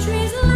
trees